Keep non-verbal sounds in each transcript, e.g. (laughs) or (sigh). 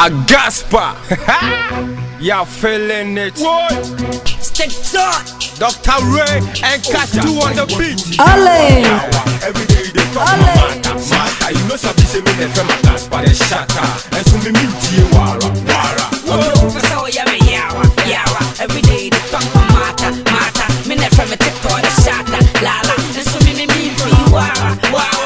A Gaspa. Y'all feeling it. What? Stick talk. Dr. Ray and Cash 2 on the beat. Ale, Every day they talk Ale. mata, mata. You know sabi say me never my Gaspa they shatter. And so me meet you wara, wara. Okay, for so yeah me yawa, yawa. Every day they talk my mata, mata. Me ne from a tip to the shata, la la. And so me me me you wawa, wawa.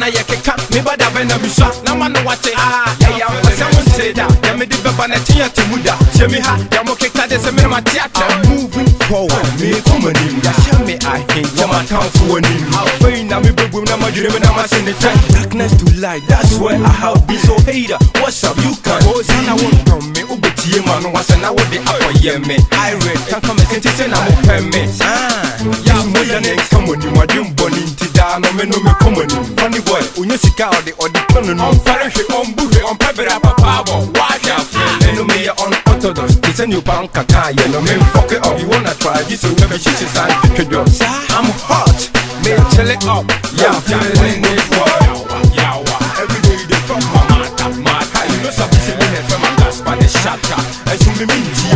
Wana ye keka me bada be na na ma no wate ah ya ya pese won me di beba na tia te muda. Che me ha ya mo keka de se me ma tia te moving forward me come nim ya sha me i hin ya ma town for nim how fine na me bebu na ma jure me na ma sin the time darkness to light that's where i have been so hater. What's up you can oh sana won from me ubetie ma no wasa na wo de akoye me? I read can come and say na mo permit ah ya mo ya ne come nim wadum boni nti da no me no me come nim funny boy onye sika ode ode tono no fare hwe on buhwe on pebra papa send you pound kaka yeah no me fuck it up you wanna try this so never shit and pick your i'm hot me chill it up yeah feeling it. Yawa yawa every day they talk my mata mata you know sabi say me never my gas by the shatter and me mean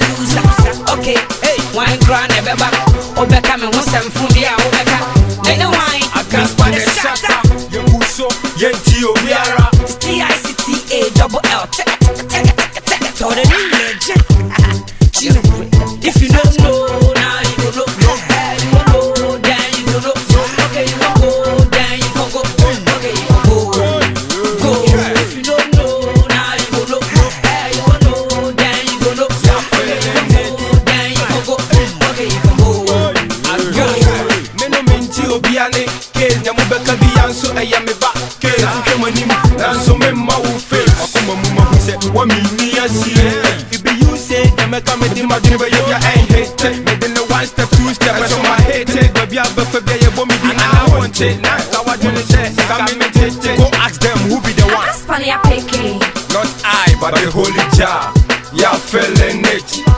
your way. Okay, hey, wine crown never back. Obeka me seven from the Obeka. They know wine, I gas for the shata. yemuso yenti obiara no menti obiane ke nya mo beka bi yanso ɛyɛ me ba ke hwehwɛ mo anim nanso memma wo fe ɔkoma mu mahu sɛ woamenni asie it be you say dɛ mɛka mede madwene bɛyɛ bia ɛnhete mede ne one step two step ɛsɛ ma hete eh. baabi a bɛfa bia yɛbɔ me di anaa wɔnte na ka wadwene sɛ ka me metete go ask them who be the one. Spani peke. not I, but the Holy Jah. You're feeling it.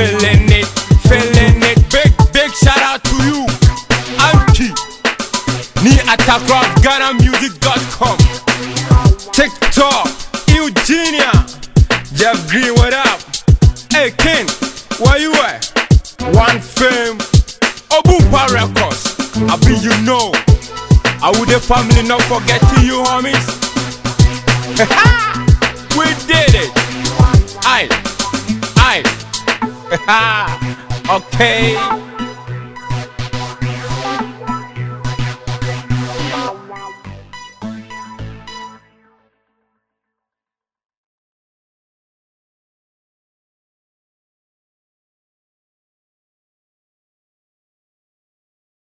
Feeling it. Feeling it. Big, big shout out to you. Anki. Ni Attackcraft GhanaMusic.com. TikTok. Eugenia. Jeff Green, what up? Hey, King. Where you at? One fame. Obumpa Records. I be you know. I would the family not forget to you, homies. (laughs) we did it. Aye. Aye. (laughs) okay.